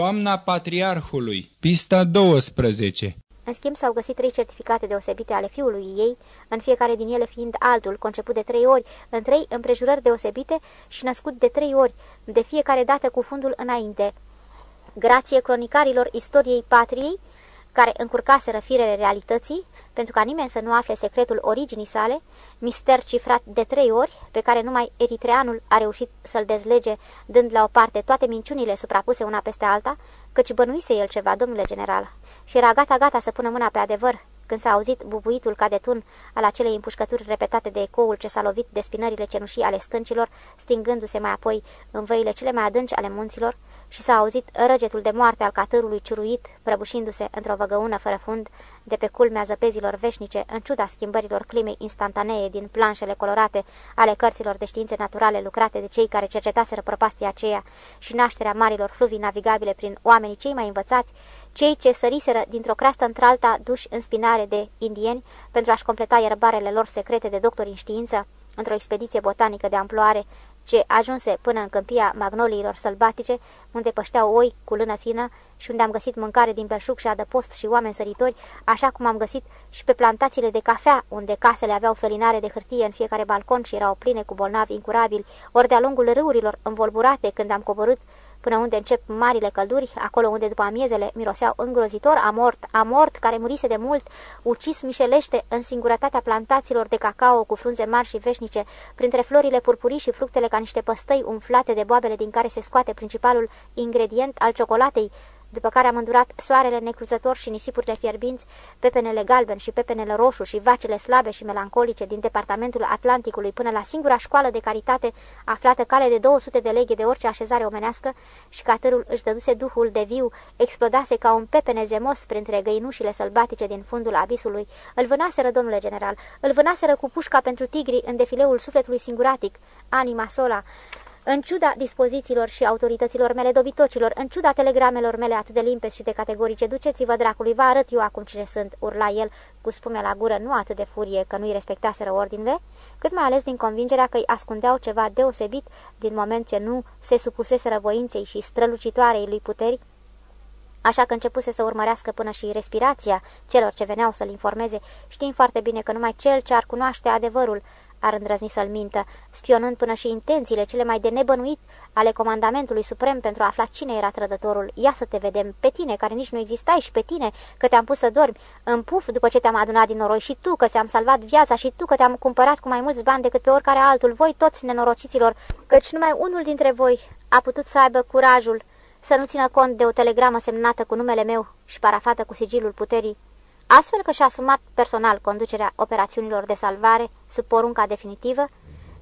Toamna Patriarhului, pista 12 În schimb, s-au găsit trei certificate deosebite ale fiului ei, în fiecare din ele fiind altul, conceput de trei ori, în trei împrejurări deosebite și născut de trei ori, de fiecare dată cu fundul înainte. Grație cronicarilor istoriei patriei, care încurcaseră firele realității, pentru ca nimeni să nu afle secretul originii sale, mister cifrat de trei ori, pe care numai eritreanul a reușit să-l dezlege, dând la o parte toate minciunile suprapuse una peste alta, căci bănuise el ceva, domnule general, și era gata-gata să pună mâna pe adevăr, când s-a auzit bubuitul ca de tun al acelei împușcături repetate de ecoul ce s-a lovit de spinările cenușii ale stâncilor, stingându-se mai apoi în văile cele mai adânci ale munților, și s-a auzit răgetul de moarte al catârului ciuruit, prăbușindu-se într-o văgăună fără fund, de pe culmea zăpezilor veșnice, în ciuda schimbărilor climei instantanee din planșele colorate ale cărților de științe naturale lucrate de cei care cercetaseră prăpastia aceea și nașterea marilor fluvii navigabile prin oamenii cei mai învățați, cei ce săriseră dintr-o creastă într-alta duși în spinare de indieni pentru a-și completa ierbarele lor secrete de doctori în știință, într-o expediție botanică de amploare, ce ajunse până în câmpia magnoliilor sălbatice, unde pășteau oi cu lână fină și unde am găsit mâncare din belșug și adăpost și oameni săritori, așa cum am găsit și pe plantațiile de cafea, unde casele aveau felinare de hârtie în fiecare balcon și erau pline cu bolnavi incurabili, ori de-a lungul râurilor învolburate când am coborât până unde încep marile călduri, acolo unde după amiezele miroseau îngrozitor, a mort, a mort, care murise de mult, ucis mișelește în singurătatea plantațiilor de cacao cu frunze mari și veșnice, printre florile purpurii și fructele ca niște păstăi umflate de boabele din care se scoate principalul ingredient al ciocolatei, după care am îndurat soarele necruzător și nisipurile fierbinți, pepenele galben și pepenele roșu și vacile slabe și melancolice din departamentul Atlanticului până la singura școală de caritate aflată cale de 200 de leghe de orice așezare omenească și catărul își dăduse duhul de viu, explodase ca un pepene zemos printre găinușile sălbatice din fundul abisului. Îl vânaseră, domnule general, îl vânaseră cu pușca pentru tigri în defileul sufletului singuratic, anima sola, în ciuda dispozițiilor și autorităților mele dobitocilor, în ciuda telegramelor mele atât de limpezi și de categorice, duceți-vă dracului, vă arăt eu acum cine sunt, urla el cu spume la gură, nu atât de furie că nu-i respectaseră ordinele, cât mai ales din convingerea că îi ascundeau ceva deosebit din moment ce nu se supuseseră voinței și strălucitoarei lui puteri, așa că începuse să urmărească până și respirația celor ce veneau să-l informeze, știind foarte bine că numai cel ce ar cunoaște adevărul ar îndrăzni să-l mintă, spionând până și intențiile cele mai de nebănuit ale comandamentului suprem pentru a afla cine era trădătorul. Ia să te vedem, pe tine, care nici nu existai, și pe tine, că te-am pus să dormi. În puf după ce te-am adunat din noroi, și tu, că ți-am salvat viața, și tu, că te-am cumpărat cu mai mulți bani decât pe oricare altul, voi toți nenorociților, căci numai unul dintre voi a putut să aibă curajul să nu țină cont de o telegramă semnată cu numele meu și parafată cu sigilul puterii astfel că și-a asumat personal conducerea operațiunilor de salvare sub porunca definitivă,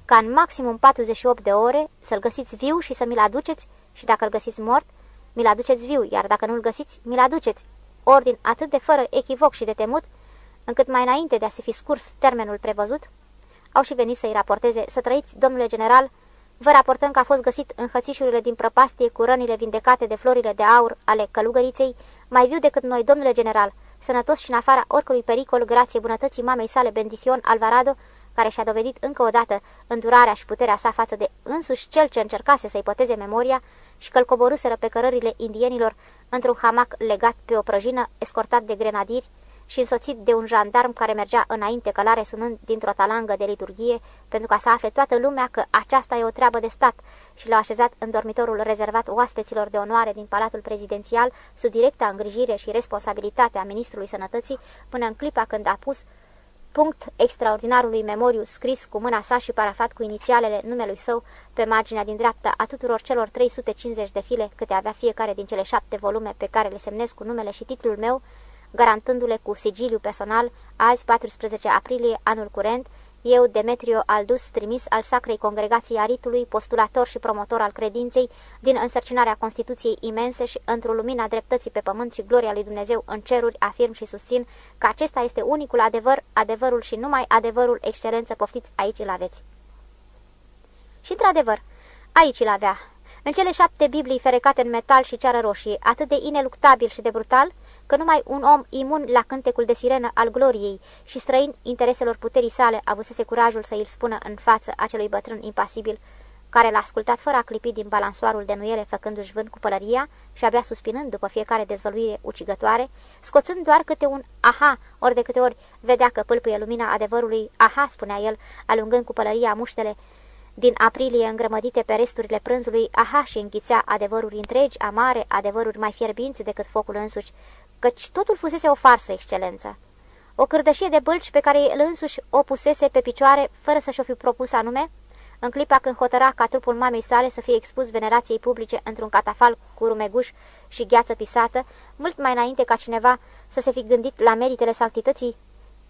ca în maximum 48 de ore să-l găsiți viu și să mi-l aduceți și dacă îl găsiți mort, mi-l aduceți viu, iar dacă nu-l găsiți, mi-l aduceți. Ordin atât de fără echivoc și de temut, încât mai înainte de a se fi scurs termenul prevăzut, au și venit să-i raporteze, să trăiți, domnule general, vă raportăm că a fost găsit în hățișurile din prăpastie cu rănile vindecate de florile de aur ale călugăriței, mai viu decât noi, domnule general, sănătos și în afara oricului pericol, grație bunătății mamei sale Bendition Alvarado, care și-a dovedit încă o dată îndurarea și puterea sa față de însuși cel ce încercase să-i păteze memoria și că-l coborâseră pe cărările indienilor într-un hamac legat pe o prăjină, escortat de grenadieri, și însoțit de un jandarm care mergea înainte călare sunând dintr-o talangă de liturghie pentru ca să afle toată lumea că aceasta e o treabă de stat și l-au așezat în dormitorul rezervat oaspeților de onoare din Palatul Prezidențial sub directa îngrijire și responsabilitate a Ministrului Sănătății până în clipa când a pus punct extraordinarului memoriu scris cu mâna sa și parafat cu inițialele numelui său pe marginea din dreapta a tuturor celor 350 de file câte avea fiecare din cele șapte volume pe care le semnez cu numele și titlul meu, garantându-le cu sigiliu personal, azi 14 aprilie, anul curent, eu, Demetrio Aldus, trimis al Sacrei Congregației Aritului, postulator și promotor al credinței, din însărcinarea Constituției imense și într-o lumina dreptății pe pământ și gloria lui Dumnezeu în ceruri, afirm și susțin că acesta este unicul adevăr, adevărul și numai adevărul, excelență, poftiți, aici îl aveți. Și într-adevăr, aici îl avea, în cele șapte Biblii ferecate în metal și ceară roșie, atât de ineluctabil și de brutal, că numai un om imun la cântecul de sirenă al gloriei și străin intereselor puterii sale avusese curajul să îl spună în față acelui bătrân impasibil, care l-a ascultat fără a clipi din balansoarul de nuiele făcându-și vânt cu pălăria și abia suspinând după fiecare dezvăluire ucigătoare, scoțând doar câte un aha, ori de câte ori vedea că pâlpâie lumina adevărului, aha, spunea el, alungând cu pălăria muștele din aprilie îngrămădite pe resturile prânzului, aha și înghițea adevăruri întregi, amare, adevăruri mai fierbinți decât focul însuși, căci totul fusese o farsă, excelență. O cârdășie de bălci pe care el însuși o pusese pe picioare, fără să și-o fi propus anume, în clipa când hotăra ca trupul mamei sale să fie expus venerației publice într-un catafal cu rumeguș și gheață pisată, mult mai înainte ca cineva să se fi gândit la meritele sanctității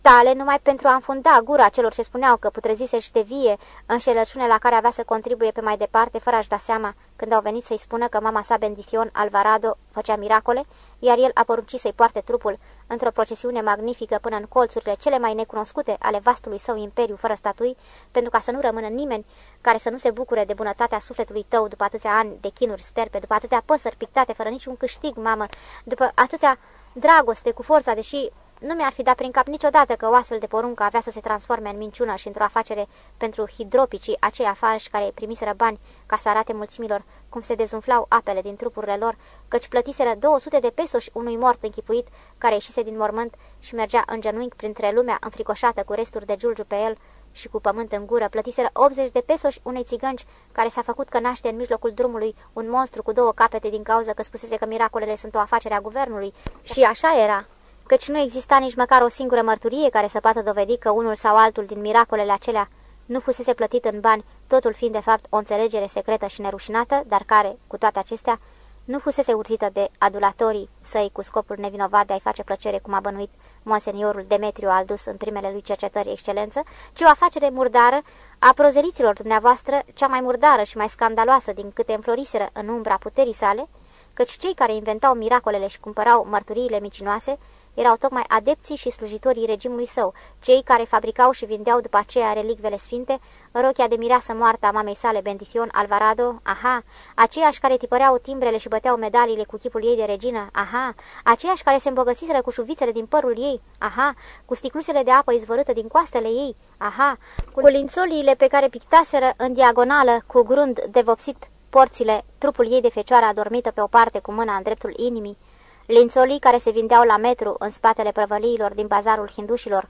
tale numai pentru a înfunda gura celor ce spuneau că putrezise și de vie înșelăciune la care avea să contribuie pe mai departe, fără a-și da seama când au venit să-i spună că mama sa Bendition Alvarado făcea miracole, iar el a poruncit să-i poarte trupul într-o procesiune magnifică până în colțurile cele mai necunoscute ale vastului său imperiu fără statui, pentru ca să nu rămână nimeni care să nu se bucure de bunătatea sufletului tău după atâția ani de chinuri sterpe, după atâtea păsări pictate fără niciun câștig, mamă, după atâtea dragoste cu forța, deși nu mi-ar fi dat prin cap niciodată că o astfel de poruncă avea să se transforme în minciună și într-o afacere pentru hidropicii aceia falși care primiseră bani ca să arate mulțimilor cum se dezumflau apele din trupurile lor, căci plătiseră 200 de pesoși unui mort închipuit care ieșise din mormânt și mergea în genunchi printre lumea înfricoșată cu resturi de giulgiu pe el și cu pământ în gură, plătiseră 80 de pesoși unei țigănci care s-a făcut că naște în mijlocul drumului un monstru cu două capete din cauza că spusese că miracolele sunt o afacere a guvernului. Și așa era căci nu exista nici măcar o singură mărturie care să poată dovedi că unul sau altul din miracolele acelea nu fusese plătit în bani, totul fiind de fapt o înțelegere secretă și nerușinată, dar care, cu toate acestea, nu fusese urzită de adulatorii săi cu scopul nevinovat de a-i face plăcere, cum a bănuit monseniorul Demetriu Aldus în primele lui cercetări excelență, ci o afacere murdară a prozeliților dumneavoastră, cea mai murdară și mai scandaloasă din câte înfloriseră în umbra puterii sale, căci cei care inventau miracolele și cumpărau mărturiile micinoase erau tocmai adepții și slujitorii regimului său, cei care fabricau și vindeau după aceea relicvele sfinte, rochia de mireasă moartă a mamei sale Bendition Alvarado, aha, aceiași care tipăreau timbrele și băteau medaliile cu chipul ei de regină, aha, aceiași care se îmbogățiseră cu șuvițele din părul ei, aha, cu sticluțele de apă izvorâtă din coastele ei, aha, cu lințoliile pe care pictaseră în diagonală cu grund de vopsit porțile, trupul ei de fecioară adormită pe o parte cu mâna în dreptul inimii, lințolii care se vindeau la metru în spatele prăvăliilor din bazarul hindușilor,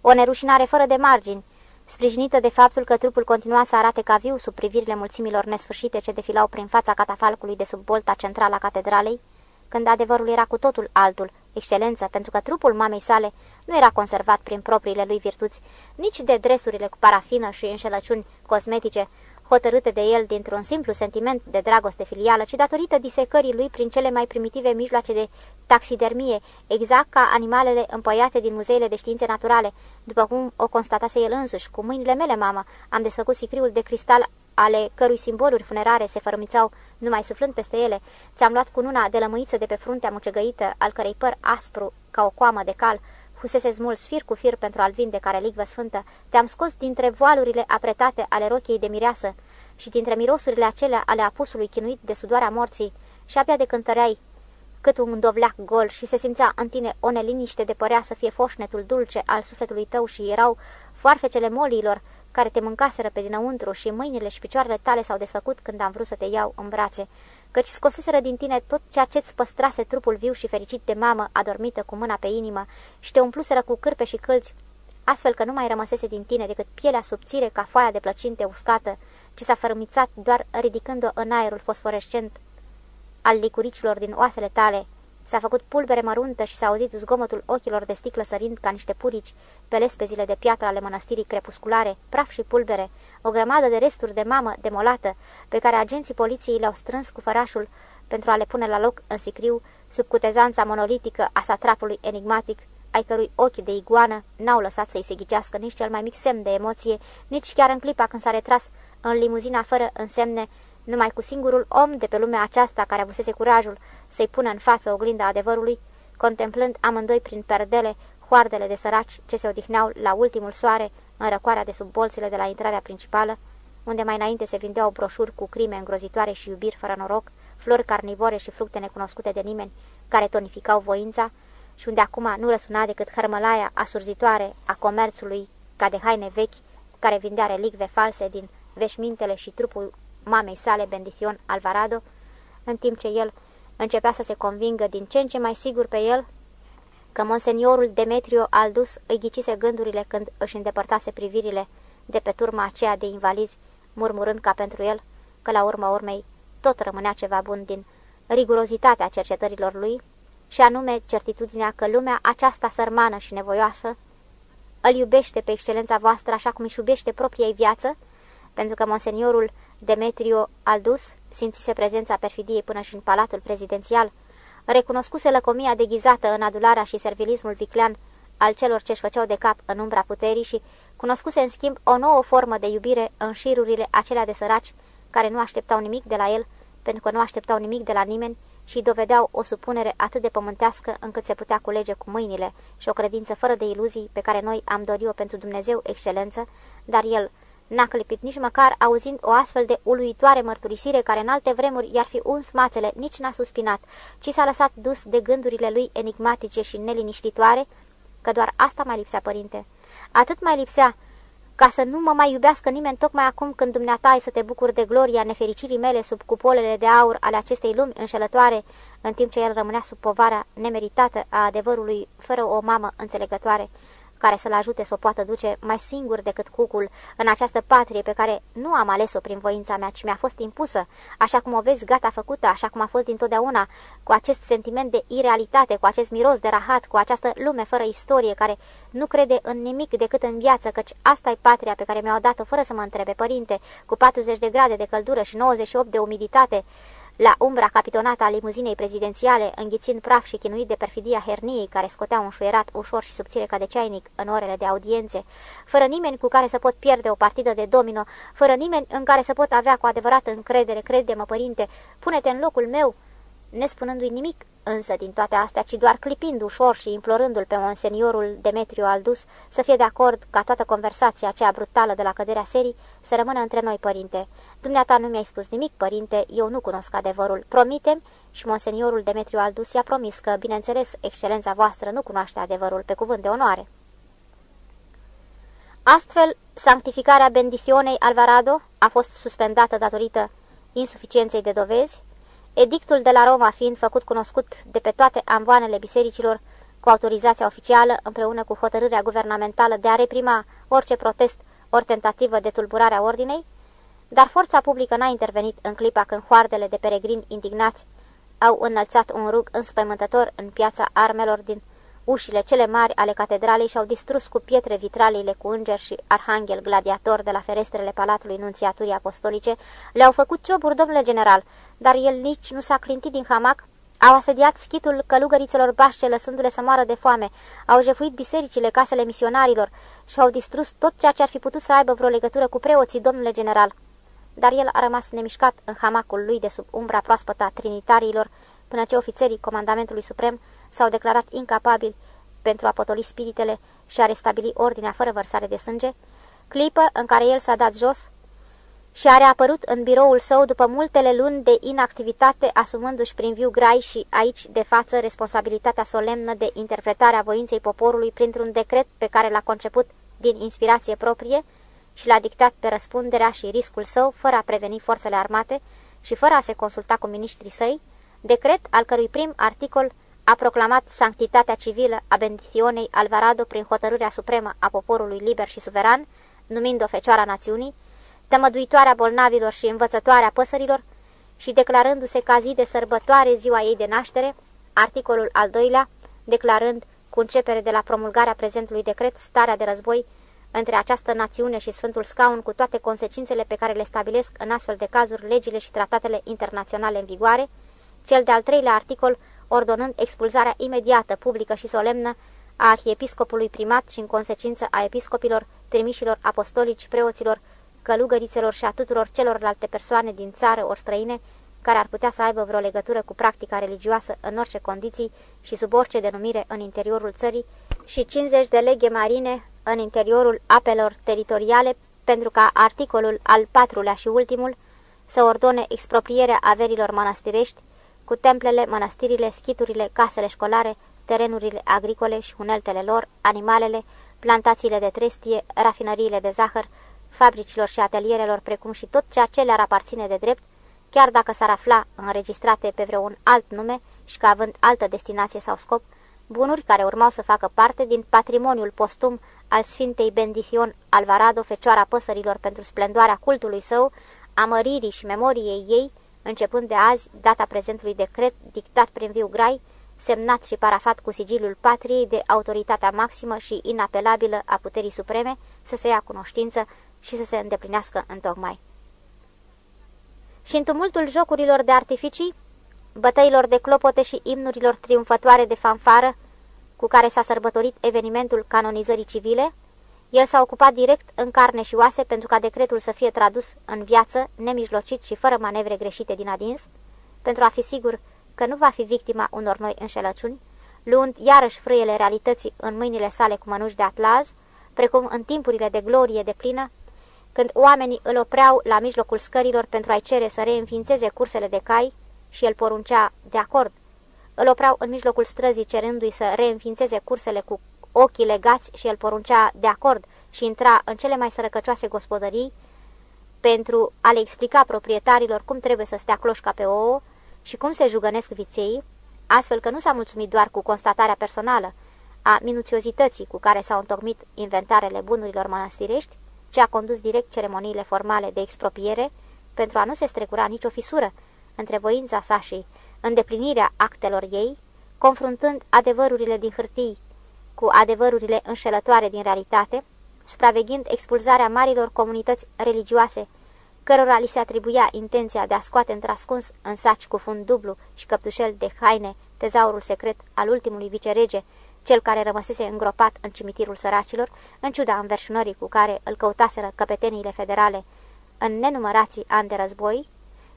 o nerușinare fără de margini, sprijinită de faptul că trupul continua să arate ca viu sub privirile mulțimilor nesfârșite ce defilau prin fața catafalcului de sub bolta centrală a catedralei, când adevărul era cu totul altul, excelență, pentru că trupul mamei sale nu era conservat prin propriile lui virtuți, nici de dresurile cu parafină și înșelăciuni cosmetice hotărâte de el dintr-un simplu sentiment de dragoste filială, ci datorită disecării lui prin cele mai primitive mijloace de taxidermie, exact ca animalele împăiate din muzeele de științe naturale, după cum o constatase el însuși. Cu mâinile mele, mamă, am desfăcut sicriul de cristal ale cărui simboluri funerare se fărâmițau numai suflând peste ele. Ți-am luat cununa de lămâiță de pe fruntea mucegăită, al cărei păr aspru ca o coamă de cal, fusese smuls fir cu fir pentru a-l vinde care ligvă sfântă, te-am scos dintre voalurile apretate ale rochiei de mireasă și dintre mirosurile acelea ale apusului chinuit de sudoarea morții și abia de cântăreai cât un dovleac gol și se simțea în tine o neliniște de părea să fie foșnetul dulce al sufletului tău și erau foarfecele moliilor care te mâncaseră pe dinăuntru și mâinile și picioarele tale s-au desfăcut când am vrut să te iau în brațe căci scoseseră din tine tot ceea ce-ți păstrase trupul viu și fericit de mamă adormită cu mâna pe inimă și te umpluseră cu cârpe și câlți, astfel că nu mai rămăsese din tine decât pielea subțire ca foaia de plăcinte uscată, ce s-a fărâmițat doar ridicând-o în aerul fosforescent al licuricilor din oasele tale, S-a făcut pulbere măruntă și s-a auzit zgomotul ochilor de sticlă sărind ca niște purici pe lespezile de piatră ale mănăstirii crepusculare, praf și pulbere, o grămadă de resturi de mamă demolată, pe care agenții poliției le-au strâns cu fărașul pentru a le pune la loc în sicriu, sub cutezanța monolitică a satrapului enigmatic, ai cărui ochi de iguană n-au lăsat să-i se ghicească nici cel mai mic semn de emoție, nici chiar în clipa când s-a retras în limuzina fără însemne numai cu singurul om de pe lumea aceasta care avusese curajul să-i pună în față oglinda adevărului, contemplând amândoi prin perdele hoardele de săraci ce se odihneau la ultimul soare în răcoarea de sub bolțile de la intrarea principală, unde mai înainte se vindeau broșuri cu crime îngrozitoare și iubiri fără noroc, flori carnivore și fructe necunoscute de nimeni, care tonificau voința, și unde acum nu răsuna decât hărmălaia asurzitoare a comerțului ca de haine vechi, care vindea relicve false din veșmintele și trupul mamei sale, Bendición Alvarado, în timp ce el începea să se convingă din ce în ce mai sigur pe el că monseniorul Demetrio Aldus îi ghicise gândurile când își îndepărtase privirile de pe turma aceea de invalizi, murmurând ca pentru el că la urma urmei tot rămânea ceva bun din rigurozitatea cercetărilor lui, și anume certitudinea că lumea aceasta sărmană și nevoioasă îl iubește pe excelența voastră așa cum își iubește propria ei viață, pentru că monseniorul Demetrio Aldus simțise prezența perfidiei până și în palatul prezidențial, recunoscuse lăcomia deghizată în adularea și servilismul viclean al celor ce-și făceau de cap în umbra puterii și cunoscuse în schimb o nouă formă de iubire în șirurile acelea de săraci care nu așteptau nimic de la el, pentru că nu așteptau nimic de la nimeni și dovedeau o supunere atât de pământească încât se putea culege cu mâinile și o credință fără de iluzii pe care noi am dorit-o pentru Dumnezeu excelență, dar el n-a clipit nici măcar auzind o astfel de uluitoare mărturisire care în alte vremuri i-ar fi uns mațele, nici n-a suspinat, ci s-a lăsat dus de gândurile lui enigmatice și neliniștitoare, că doar asta mai lipsea, părinte. Atât mai lipsea ca să nu mă mai iubească nimeni tocmai acum când dumneata ai să te bucuri de gloria nefericirii mele sub cupolele de aur ale acestei lumi înșelătoare, în timp ce el rămânea sub povara nemeritată a adevărului fără o mamă înțelegătoare care să-l ajute să o poată duce mai singur decât cucul în această patrie pe care nu am ales-o prin voința mea, ci mi-a fost impusă, așa cum o vezi gata făcută, așa cum a fost dintotdeauna, cu acest sentiment de irealitate, cu acest miros de rahat, cu această lume fără istorie, care nu crede în nimic decât în viață, căci asta e patria pe care mi-au dat-o fără să mă întrebe, părinte, cu 40 de grade de căldură și 98 de umiditate, la umbra capitonată a limuzinei prezidențiale, înghițind praf și chinuit de perfidia herniei care scotea un șuierat ușor și subțire ca de ceainic în orele de audiențe, fără nimeni cu care să pot pierde o partidă de domino, fără nimeni în care să pot avea cu adevărat încredere, crede-mă, părinte, pune-te în locul meu, nespunându-i nimic însă din toate astea, ci doar clipind ușor și implorându-l pe monseniorul Demetriu Aldus să fie de acord ca toată conversația aceea brutală de la căderea serii să rămână între noi, părinte. Dumneata nu mi-ai spus nimic, părinte, eu nu cunosc adevărul. Promitem și monseniorul Demetriu Aldus i-a promis că, bineînțeles, excelența voastră nu cunoaște adevărul pe cuvânt de onoare. Astfel, sanctificarea bendiționei Alvarado a fost suspendată datorită insuficienței de dovezi, Edictul de la Roma fiind făcut cunoscut de pe toate amvoanele bisericilor cu autorizația oficială împreună cu hotărârea guvernamentală de a reprima orice protest ori tentativă de tulburare a ordinei, dar forța publică n-a intervenit în clipa când hoardele de peregrini indignați au înălțat un rug înspăimântător în piața armelor din Ușile cele mari ale catedralei și-au distrus cu pietre vitraliile cu înger și arhanghel gladiator de la ferestrele Palatului Nunțiaturii Apostolice, le-au făcut cioburi, domnule general, dar el nici nu s-a clintit din hamac, au asediat schitul călugărițelor bașce, lăsându-le să moară de foame, au jefuit bisericile, casele misionarilor și au distrus tot ceea ce ar fi putut să aibă vreo legătură cu preoții, domnule general. Dar el a rămas nemișcat în hamacul lui de sub umbra proaspătă a trinitarilor, până ce ofițerii Comandamentului Suprem s-au declarat incapabili pentru a potoli spiritele și a restabili ordinea fără vărsare de sânge, clipă în care el s-a dat jos și a reapărut în biroul său după multele luni de inactivitate, asumându-și prin viu grai și aici de față responsabilitatea solemnă de interpretarea voinței poporului printr-un decret pe care l-a conceput din inspirație proprie și l-a dictat pe răspunderea și riscul său, fără a preveni forțele armate și fără a se consulta cu miniștrii săi, decret al cărui prim articol a proclamat sanctitatea civilă a bendiționei Alvarado prin hotărârea supremă a poporului liber și suveran, numind-o Fecioara Națiunii, tămăduitoarea bolnavilor și învățătoarea păsărilor și declarându-se ca zi de sărbătoare ziua ei de naștere, articolul al doilea, declarând cu începere de la promulgarea prezentului decret starea de război între această națiune și Sfântul Scaun cu toate consecințele pe care le stabilesc în astfel de cazuri legile și tratatele internaționale în vigoare, cel de-al treilea articol ordonând expulzarea imediată, publică și solemnă a arhiepiscopului primat și în consecință a episcopilor, trimișilor apostolici, preoților, călugărițelor și a tuturor celorlalte persoane din țară ori străine care ar putea să aibă vreo legătură cu practica religioasă în orice condiții și sub orice denumire în interiorul țării și 50 de leghe marine în interiorul apelor teritoriale pentru ca articolul al patrulea și ultimul să ordone exproprierea averilor mănăstirești cu templele, mănăstirile, schiturile, casele școlare, terenurile agricole și uneltele lor, animalele, plantațiile de trestie, rafinăriile de zahăr, fabricilor și atelierelor, precum și tot ceea ce le-ar aparține de drept, chiar dacă s-ar afla înregistrate pe vreun alt nume și că având altă destinație sau scop, bunuri care urmau să facă parte din patrimoniul postum al Sfintei Bendition Alvarado, Fecioara Păsărilor pentru splendoarea cultului său, a măririi și memoriei ei, începând de azi, data prezentului decret dictat prin viu grai, semnat și parafat cu sigilul patriei de autoritatea maximă și inapelabilă a puterii supreme, să se ia cunoștință și să se îndeplinească întocmai. Și în tumultul jocurilor de artificii, bătăilor de clopote și imnurilor triumfătoare de fanfară, cu care s-a sărbătorit evenimentul canonizării civile, el s-a ocupat direct în carne și oase pentru ca decretul să fie tradus în viață, nemijlocit și fără manevre greșite din adins, pentru a fi sigur că nu va fi victima unor noi înșelăciuni, luând iarăși frâiele realității în mâinile sale cu mănuși de atlaz, precum în timpurile de glorie de plină, când oamenii îl opreau la mijlocul scărilor pentru a-i cere să reînființeze cursele de cai și el poruncea de acord. Îl opreau în mijlocul străzii cerându-i să reînființeze cursele cu ochii legați și el poruncea de acord și intra în cele mai sărăcăcioase gospodării pentru a le explica proprietarilor cum trebuie să stea cloșca pe ouă și cum se jugănesc viței, astfel că nu s-a mulțumit doar cu constatarea personală a minuțiozității cu care s-au întocmit inventarele bunurilor mănăstirești, ce a condus direct ceremoniile formale de expropiere pentru a nu se strecura nicio fisură între voința sa și îndeplinirea actelor ei, confruntând adevărurile din hârtii cu adevărurile înșelătoare din realitate, supraveghind expulzarea marilor comunități religioase, cărora li se atribuia intenția de a scoate într-ascuns în saci cu fund dublu și căptușel de haine tezaurul secret al ultimului vicerege, cel care rămăsese îngropat în cimitirul săracilor, în ciuda înverșunării cu care îl căutaseră căpeteniile federale în nenumărații ani de război,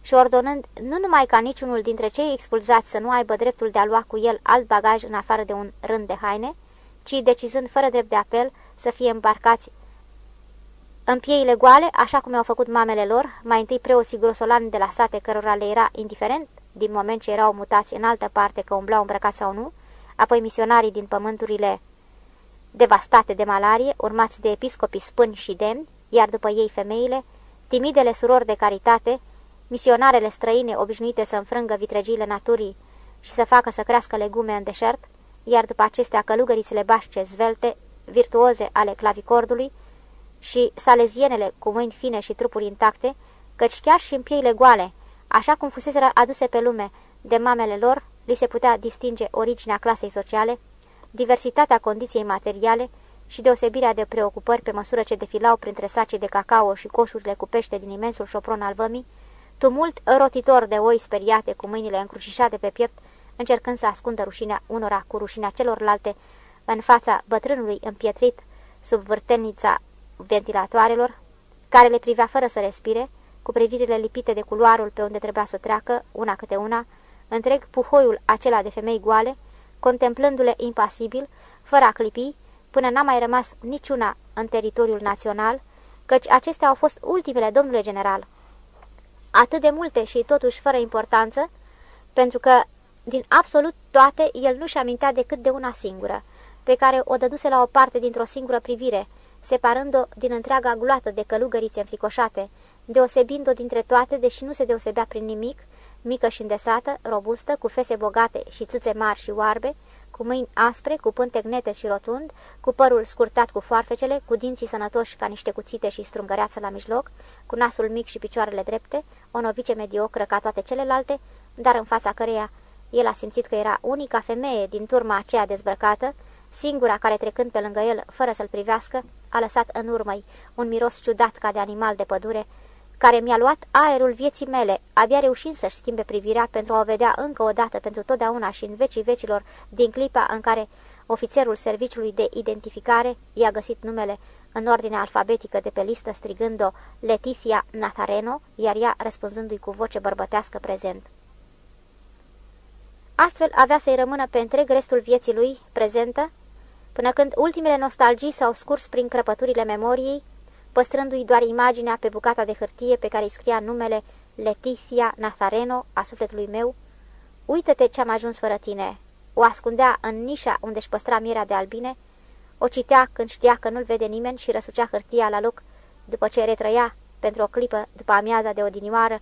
și ordonând nu numai ca niciunul dintre cei expulzați să nu aibă dreptul de a lua cu el alt bagaj în afară de un rând de haine, ci decizând fără drept de apel să fie îmbarcați în pieile goale, așa cum au făcut mamele lor, mai întâi preoții grosolani de la sate cărora le era indiferent, din moment ce erau mutați în altă parte că umblau îmbrăcați sau nu, apoi misionarii din pământurile devastate de malarie, urmați de episcopii spâni și demni, iar după ei femeile, timidele surori de caritate, misionarele străine obișnuite să înfrângă vitregiile naturii și să facă să crească legume în deșert, iar după acestea călugărițele bașce zvelte, virtuoze ale clavicordului și salezienele cu mâini fine și trupuri intacte, căci chiar și în pieile goale, așa cum fuseseră aduse pe lume de mamele lor, li se putea distinge originea clasei sociale, diversitatea condiției materiale și deosebirea de preocupări pe măsură ce defilau printre sacii de cacao și coșurile cu pește din imensul șopron al vămii, tumult rotitor de oi speriate cu mâinile încrucișate pe piept, încercând să ascundă rușinea unora cu rușinea celorlalte în fața bătrânului împietrit sub vârtelnița ventilatoarelor, care le privea fără să respire, cu privirile lipite de culoarul pe unde trebuia să treacă, una câte una, întreg puhoiul acela de femei goale, contemplându-le impasibil, fără a clipi, până n-a mai rămas niciuna în teritoriul național, căci acestea au fost ultimele, domnule general. Atât de multe și totuși fără importanță, pentru că din absolut toate el nu-și amintea decât de una singură, pe care o dăduse la o parte dintr-o singură privire, separând-o din întreaga gloată de călugărițe înfricoșate, deosebind-o dintre toate, deși nu se deosebea prin nimic, mică și îndesată, robustă, cu fese bogate și țâțe mari și oarbe, cu mâini aspre, cu pântec nete și rotund, cu părul scurtat cu foarfecele, cu dinții sănătoși ca niște cuțite și strungăreață la mijloc, cu nasul mic și picioarele drepte, o novice mediocră ca toate celelalte, dar în fața căreia el a simțit că era unica femeie din turma aceea dezbrăcată, singura care trecând pe lângă el, fără să-l privească, a lăsat în urmă un miros ciudat ca de animal de pădure, care mi-a luat aerul vieții mele, abia reușind să-și schimbe privirea pentru a o vedea încă o dată pentru totdeauna și în vecii vecilor din clipa în care ofițerul serviciului de identificare i-a găsit numele în ordine alfabetică de pe listă strigând-o Leticia Nazareno, iar ea răspunzându-i cu voce bărbătească prezent. Astfel avea să-i rămână pe întreg restul vieții lui prezentă, până când ultimele nostalgii s-au scurs prin crăpăturile memoriei, păstrându-i doar imaginea pe bucata de hârtie pe care îi scria numele Leticia Nazareno a sufletului meu. Uită-te ce-am ajuns fără tine. O ascundea în nișa unde își păstra mirea de albine, o citea când știa că nu-l vede nimeni și răsucea hârtia la loc după ce retrăia pentru o clipă după amiaza de odinioară,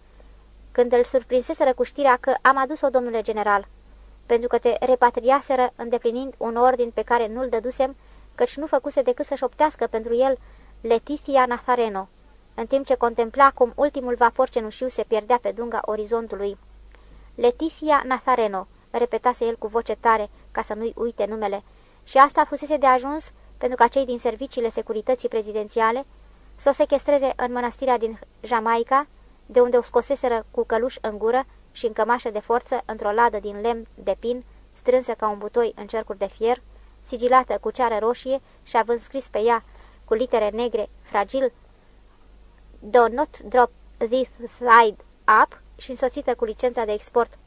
când îl surprinseseră cu știrea că am adus-o, domnule general, pentru că te repatriaseră îndeplinind un ordin pe care nu-l dădusem, căci nu făcuse decât să șoptească pentru el Leticia Nazareno, în timp ce contempla cum ultimul vapor cenușiu se pierdea pe dunga orizontului. Leticia Nazareno, repetase el cu voce tare, ca să nu-i uite numele, și asta fusese de ajuns pentru ca cei din serviciile securității prezidențiale să o sechestreze în mănăstirea din Jamaica, de unde o scoseseră cu căluș în gură și în cămașă de forță într-o ladă din lemn de pin, strânsă ca un butoi în cercuri de fier, sigilată cu ceară roșie și având scris pe ea cu litere negre, fragil, Do not drop this slide up și însoțită cu licența de export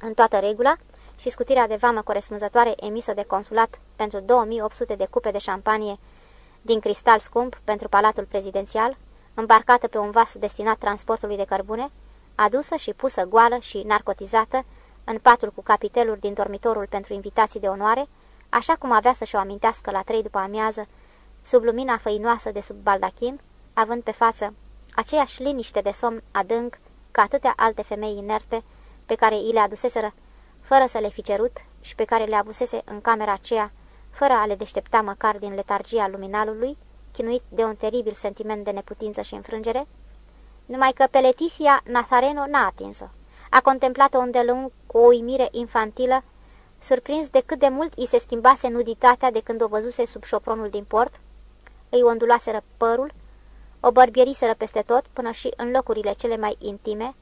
în toată regula și scutirea de vamă corespunzătoare emisă de consulat pentru 2800 de cupe de șampanie din cristal scump pentru palatul prezidențial, îmbarcată pe un vas destinat transportului de cărbune, adusă și pusă goală și narcotizată în patul cu capiteluri din dormitorul pentru invitații de onoare, așa cum avea să-și o amintească la trei după amiază, sub lumina făinoasă de sub baldachin, având pe față aceeași liniște de somn adânc ca atâtea alte femei inerte pe care i le aduseseră, fără să le fi cerut și pe care le abusese în camera aceea, fără a le deștepta măcar din letargia luminalului, chinuit de un teribil sentiment de neputință și înfrângere, numai că pe Leticia Nazareno n-a atins-o. A contemplat-o îndelung cu o uimire infantilă, surprins de cât de mult îi se schimbase nuditatea de când o văzuse sub șopronul din port, îi ondulaseră părul, o bărbieriseră peste tot până și în locurile cele mai intime,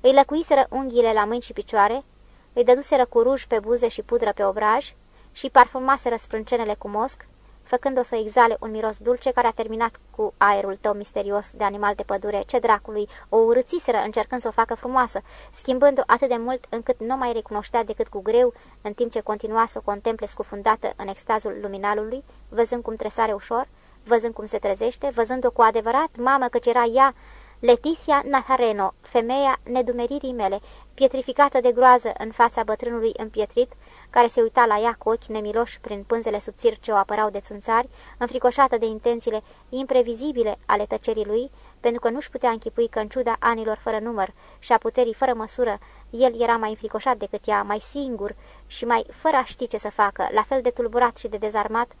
îi lăcuiseră unghiile la mâini și picioare, îi dăduseră cu ruj pe buze și pudră pe obraj și parfumaseră sprâncenele cu mosc, făcând-o să exale un miros dulce care a terminat cu aerul tău misterios de animal de pădure. Ce dracului, o urâțiseră încercând să o facă frumoasă, schimbând-o atât de mult încât nu mai recunoștea decât cu greu, în timp ce continua să o contemple scufundată în extazul luminalului, văzând cum tresare ușor, văzând cum se trezește, văzând-o cu adevărat, mamă, căci era ea, Leticia Nazareno, femeia nedumeririi mele, pietrificată de groază în fața bătrânului împietrit, care se uita la ea cu ochi nemiloși prin pânzele subțiri ce o apărau de țânțari, înfricoșată de intențiile imprevizibile ale tăcerii lui, pentru că nu-și putea închipui că în ciuda anilor fără număr și a puterii fără măsură, el era mai înfricoșat decât ea, mai singur și mai fără a ști ce să facă, la fel de tulburat și de dezarmat,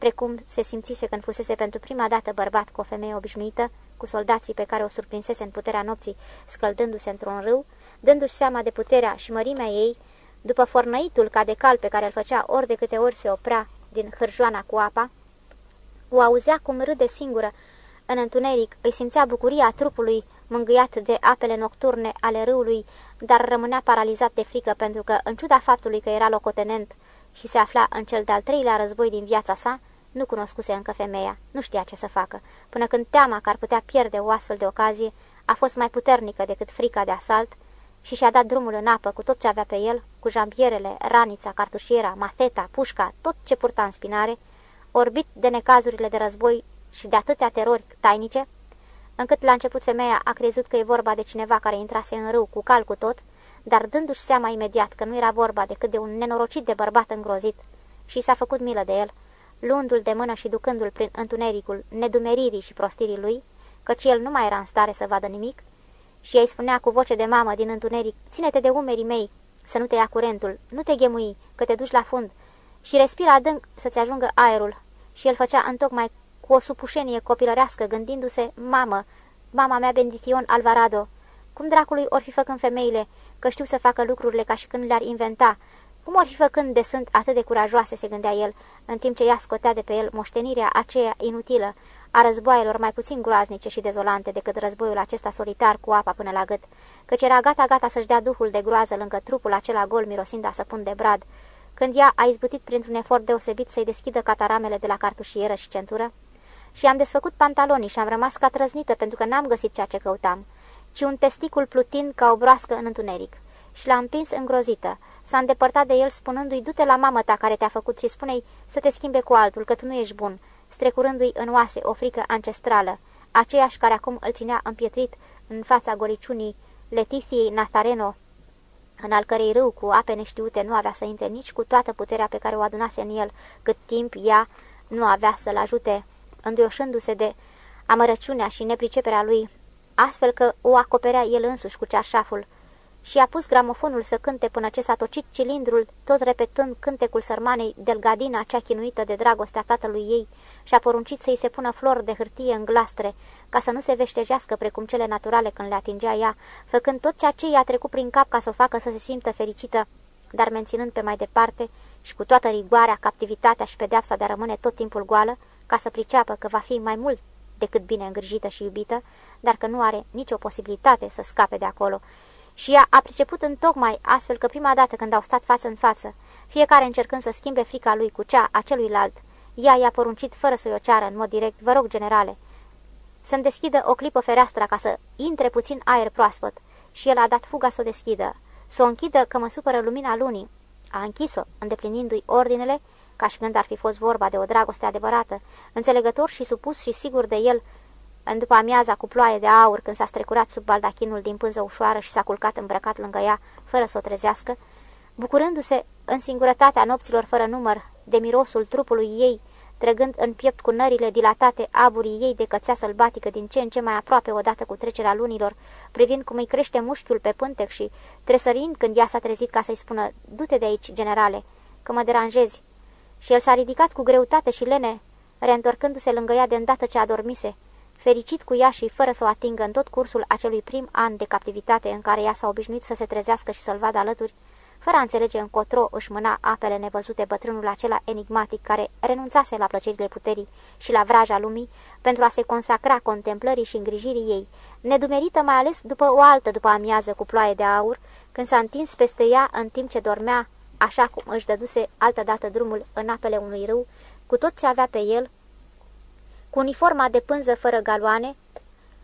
precum se simțise când fusese pentru prima dată bărbat cu o femeie obișnuită, cu soldații pe care o surprinsese în puterea nopții, scăldându-se într-un râu, dându-și seama de puterea și mărimea ei, după fornăitul ca de cal pe care îl făcea ori de câte ori se oprea din hârjoana cu apa, o auzea cum râde singură. În întuneric îi simțea bucuria trupului mângâiat de apele nocturne ale râului, dar rămânea paralizat de frică pentru că, în ciuda faptului că era locotenent și se afla în cel de-al treilea război din viața sa, nu cunoscuse încă femeia, nu știa ce să facă, până când teama că ar putea pierde o astfel de ocazie a fost mai puternică decât frica de asalt și și-a dat drumul în apă cu tot ce avea pe el, cu jambierele, ranița, cartușiera, mafeta, pușca, tot ce purta în spinare, orbit de necazurile de război și de atâtea terori tainice, încât la început femeia a crezut că e vorba de cineva care intrase în râu cu cal cu tot, dar dându-și seama imediat că nu era vorba decât de un nenorocit de bărbat îngrozit și s-a făcut milă de el, luându-l de mână și ducându-l prin întunericul nedumeririi și prostirii lui, căci el nu mai era în stare să vadă nimic, și ei spunea cu voce de mamă din întuneric, ține-te de umerii mei, să nu te ia curentul, nu te ghemui, că te duci la fund, și respira adânc să-ți ajungă aerul. Și el făcea întocmai cu o supușenie copilărească, gândindu-se, mamă, mama mea Bendition Alvarado, cum dracului or fi făcând femeile, că știu să facă lucrurile ca și când le-ar inventa, cum or fi făcând de sunt atât de curajoase, se gândea el, în timp ce ea scotea de pe el moștenirea aceea inutilă a războaielor mai puțin groaznice și dezolante decât războiul acesta solitar cu apa până la gât, căci era gata-gata să-și dea duhul de groază lângă trupul acela gol mirosind a săpun de brad, când ea a izbutit printr-un efort deosebit să-i deschidă cataramele de la cartușieră și centură, și am desfăcut pantalonii și am rămas catrăznită pentru că n-am găsit ceea ce căutam, ci un testicul plutind ca o broască în întuneric. Și l-a împins îngrozită. S-a îndepărtat de el spunându-i, du-te la mamă ta care te-a făcut și spune-i să te schimbe cu altul, că tu nu ești bun, strecurându-i în oase o frică ancestrală, aceeași care acum îl ținea împietrit în fața goriciunii Leticiei Nazareno, în al cărei râu cu ape neștiute nu avea să intre nici cu toată puterea pe care o adunase în el, cât timp ea nu avea să-l ajute, înduioșându-se de amărăciunea și nepriceperea lui, astfel că o acoperea el însuși cu cearșaful, și a pus gramofonul să cânte până ce s-a tocit cilindrul, tot repetând cântecul sărmanei Delgadina, cea chinuită de dragostea tatălui ei, și a poruncit să-i se pună flori de hârtie în glastre, ca să nu se veștejească precum cele naturale când le atingea ea, făcând tot ceea ce i-a trecut prin cap ca să o facă să se simtă fericită, dar menținând pe mai departe și cu toată rigoarea, captivitatea și pedeapsa de a rămâne tot timpul goală, ca să priceapă că va fi mai mult decât bine îngrijită și iubită, dar că nu are nicio posibilitate să scape de acolo, și ea a priceput în tocmai astfel că prima dată când au stat față în față, fiecare încercând să schimbe frica lui cu cea a celuilalt, ea i-a poruncit fără să-i o ceară în mod direct, vă rog, generale, să-mi deschidă o clipă fereastra ca să intre puțin aer proaspăt și el a dat fuga să o deschidă, să o închidă că mă supără lumina lunii. A închis-o, îndeplinindu-i ordinele, ca și când ar fi fost vorba de o dragoste adevărată, înțelegător și supus și sigur de el, în după amiaza cu ploaie de aur, când s-a strecurat sub baldachinul din pânză ușoară și s-a culcat îmbrăcat lângă ea, fără să o trezească, bucurându-se în singurătatea nopților fără număr de mirosul trupului ei, trăgând în piept cu nările dilatate aburii ei de cățea sălbatică din ce în ce mai aproape odată cu trecerea lunilor, privind cum îi crește mușchiul pe pântec și tresărind când ea s-a trezit ca să-i spună, du-te de aici, generale, că mă deranjezi. Și el s-a ridicat cu greutate și lene, reîntorcându-se lângă ea de îndată ce adormise, fericit cu ea și fără să o atingă în tot cursul acelui prim an de captivitate în care ea s-a obișnuit să se trezească și să-l vadă alături, fără a înțelege încotro își mâna apele nevăzute bătrânul acela enigmatic care renunțase la plăcerile puterii și la vraja lumii pentru a se consacra contemplării și îngrijirii ei, nedumerită mai ales după o altă după amiază cu ploaie de aur, când s-a întins peste ea în timp ce dormea, așa cum își dăduse altădată drumul în apele unui râu, cu tot ce avea pe el, cu uniforma de pânză fără galoane,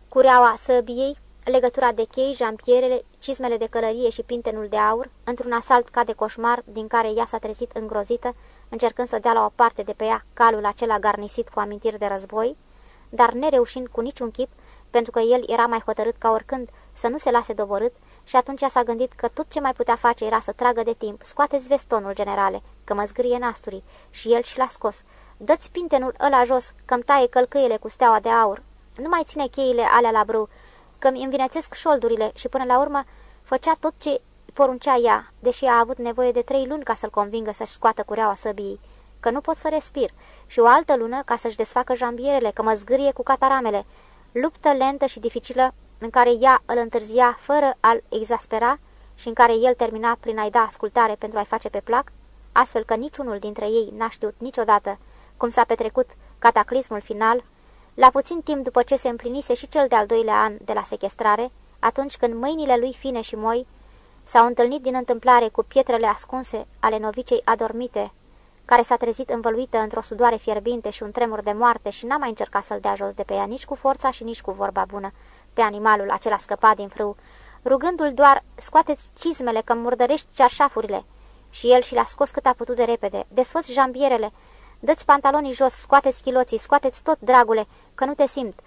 cureaua săbiei, legătura de chei, jampierele, cizmele de călărie și pintenul de aur, într-un asalt ca de coșmar din care ea s-a trezit îngrozită, încercând să dea la o parte de pe ea calul acela garnisit cu amintiri de război, dar nereușind cu niciun chip, pentru că el era mai hotărât ca oricând să nu se lase doborât și atunci s-a gândit că tot ce mai putea face era să tragă de timp. Scoateți vestonul, generale, că mă zgârie nasturii. Și el și l-a scos. Dă-ți pintenul ăla jos, că-mi taie călcâiele cu steaua de aur. Nu mai ține cheile alea la brâu, că-mi învinețesc șoldurile și până la urmă făcea tot ce poruncea ea, deși a avut nevoie de trei luni ca să-l convingă să-și scoată cureaua săbiei, că nu pot să respir, și o altă lună ca să-și desfacă jambierele, că mă zgârie cu cataramele. Luptă lentă și dificilă în care ea îl întârzia fără a-l exaspera și în care el termina prin a-i da ascultare pentru a-i face pe plac, astfel că niciunul dintre ei n-a știut niciodată cum s-a petrecut cataclismul final, la puțin timp după ce se împlinise și cel de-al doilea an de la sequestrare, atunci când mâinile lui fine și moi s-au întâlnit din întâmplare cu pietrele ascunse ale novicei adormite, care s-a trezit învăluită într-o sudoare fierbinte și un tremur de moarte și n-a mai încercat să-l dea jos de pe ea nici cu forța și nici cu vorba bună, pe animalul acela scăpat din frâu, rugându-l doar, scoateți cizmele că murdărești cearșafurile. Și el și l-a scos cât a putut de repede, desfăți jambierele, dă-ți pantalonii jos, scoateți chiloții, scoateți tot, dragule, că nu te simt.